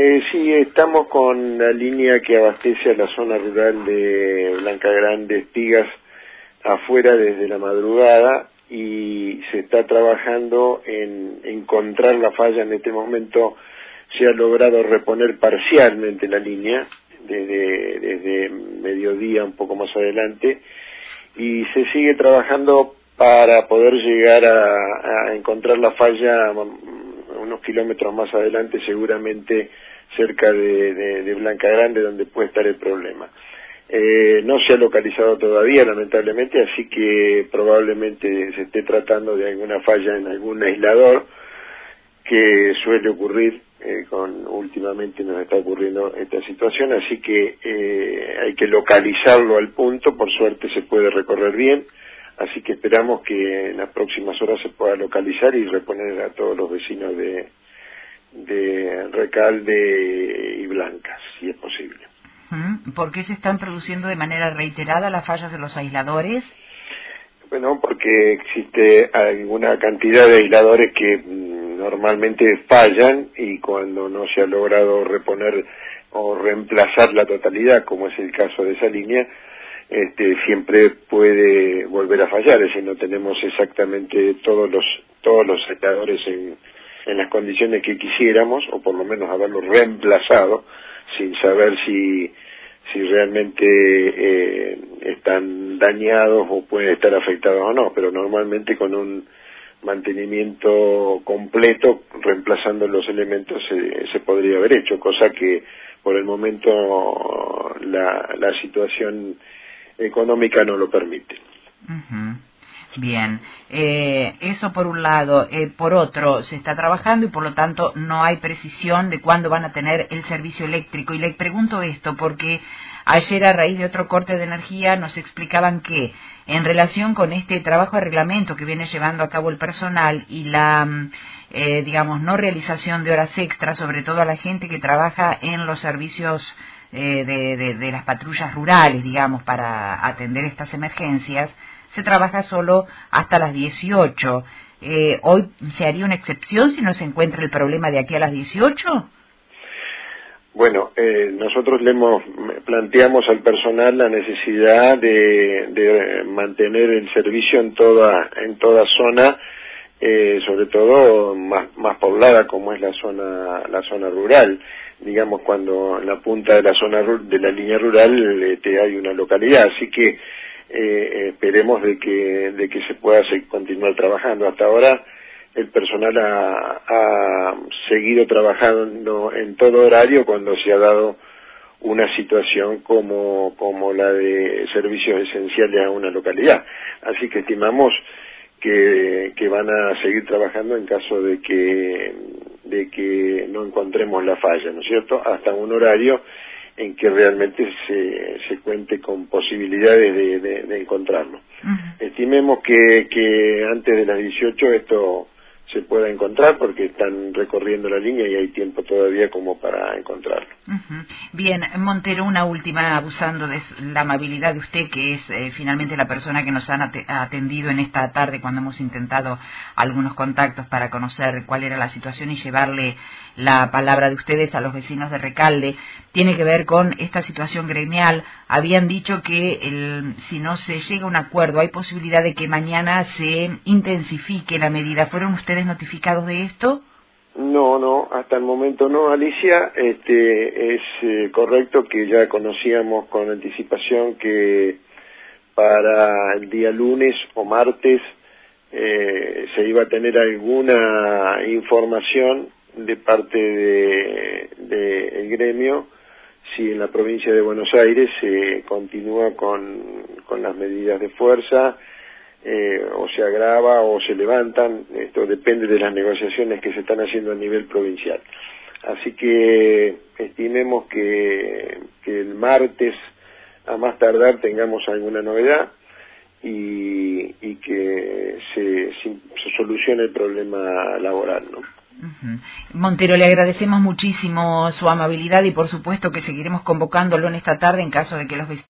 Eh, sí, estamos con la línea que abastece a la zona rural de Blanca Grande, Espigas, afuera desde la madrugada y se está trabajando en encontrar la falla. En este momento se ha logrado reponer parcialmente la línea desde, desde mediodía un poco más adelante y se sigue trabajando para poder llegar a, encontrar la falla unos kilómetros más adelante seguramente cerca de, Blanca Grande donde puede estar el problema. Eh, no se ha localizado todavía, lamentablemente, así que probablemente se esté tratando de alguna falla en algún aislador que suele ocurrir, eh, con últimamente nos está ocurriendo esta situación, así que eh, hay que localizarlo al punto, por suerte se puede recorrer bien, así que esperamos que en las próximas horas se pueda localizar y reponer a todos los vecinos de, de Recalde y Blancas, si es posible. ¿Por qué se están produciendo de manera reiterada las fallas de los aisladores? Bueno, porque existe alguna cantidad de aisladores que mm, normalmente fallan y cuando no se ha logrado reponer o reemplazar la totalidad, como es el caso de esa línea, este, siempre puede volver a fallar, es decir, no tenemos exactamente todos los todos los aisladores en, en las condiciones que quisiéramos, o por lo menos haberlos reemplazado, sin saber si si realmente eh, están dañados o pueden estar afectados o no, pero normalmente con un mantenimiento completo, reemplazando los elementos, se, podría haber hecho, cosa que por el momento la, la situación económica no lo permite. Bien, eh, eso por un lado. Eh, por otro, se está trabajando y por lo tanto no hay precisión de cuándo van a tener el servicio eléctrico. Y le pregunto esto porque ayer a raíz de otro corte de energía nos explicaban que en relación con este trabajo de reglamento que viene llevando a cabo el personal y la, mm, eh, digamos, no realización de horas extras, sobre todo a la gente que trabaja en los servicios de, de las patrullas rurales, digamos, para atender estas emergencias, se trabaja solo hasta las 18. Eh, ¿Hoy se haría una excepción si no se encuentra el problema de aquí a las 18? Bueno, eh, nosotros le hemos, planteamos al personal la necesidad de, mantener el servicio en toda, en toda zona, eh, sobre todo más, más poblada como es la zona, la zona rural. Digamos, cuando en la punta de la zona de la línea rural este, hay una localidad, así que eh, esperemos de que, de que se pueda continuar trabajando. Hasta ahora el personal ha, ha, seguido trabajando en todo horario cuando se ha dado una situación como, como la de servicios esenciales a una localidad. Así que estimamos que, que van a seguir trabajando en caso de que, de que no encontremos la falla, ¿no es cierto? Hasta un horario en que realmente se, se cuente con posibilidades de, de, encontrarlo. Estimemos que, que antes de las 18 esto se pueda encontrar porque están recorriendo la línea y hay tiempo todavía como para encontrarlo. Bien, Montero, una última, abusando de la amabilidad de usted, que es eh, finalmente la persona que nos han atendido en esta tarde cuando hemos intentado algunos contactos para conocer cuál era la situación y llevarle la palabra de ustedes a los vecinos de Recalde. Tiene que ver con esta situación gremial. Habían dicho que el, si no se llega a un acuerdo, hay posibilidad de que mañana se intensifique la medida. ¿Fueron ustedes notificados de esto? No, no, hasta el momento no, Alicia. Este, es eh, correcto que ya conocíamos con anticipación que para el día lunes o martes eh, se iba a tener alguna información de parte del de, gremio si en la provincia de Buenos Aires se continúa con, con las medidas de fuerza eh, o se agrava o se levantan, esto depende de las negociaciones que se están haciendo a nivel provincial. Así que estimemos que, el martes a más tardar tengamos alguna novedad y, que se, se solucione el problema laboral, ¿no? Montero, le agradecemos muchísimo su amabilidad y por supuesto que seguiremos convocándolo en esta tarde en caso de que los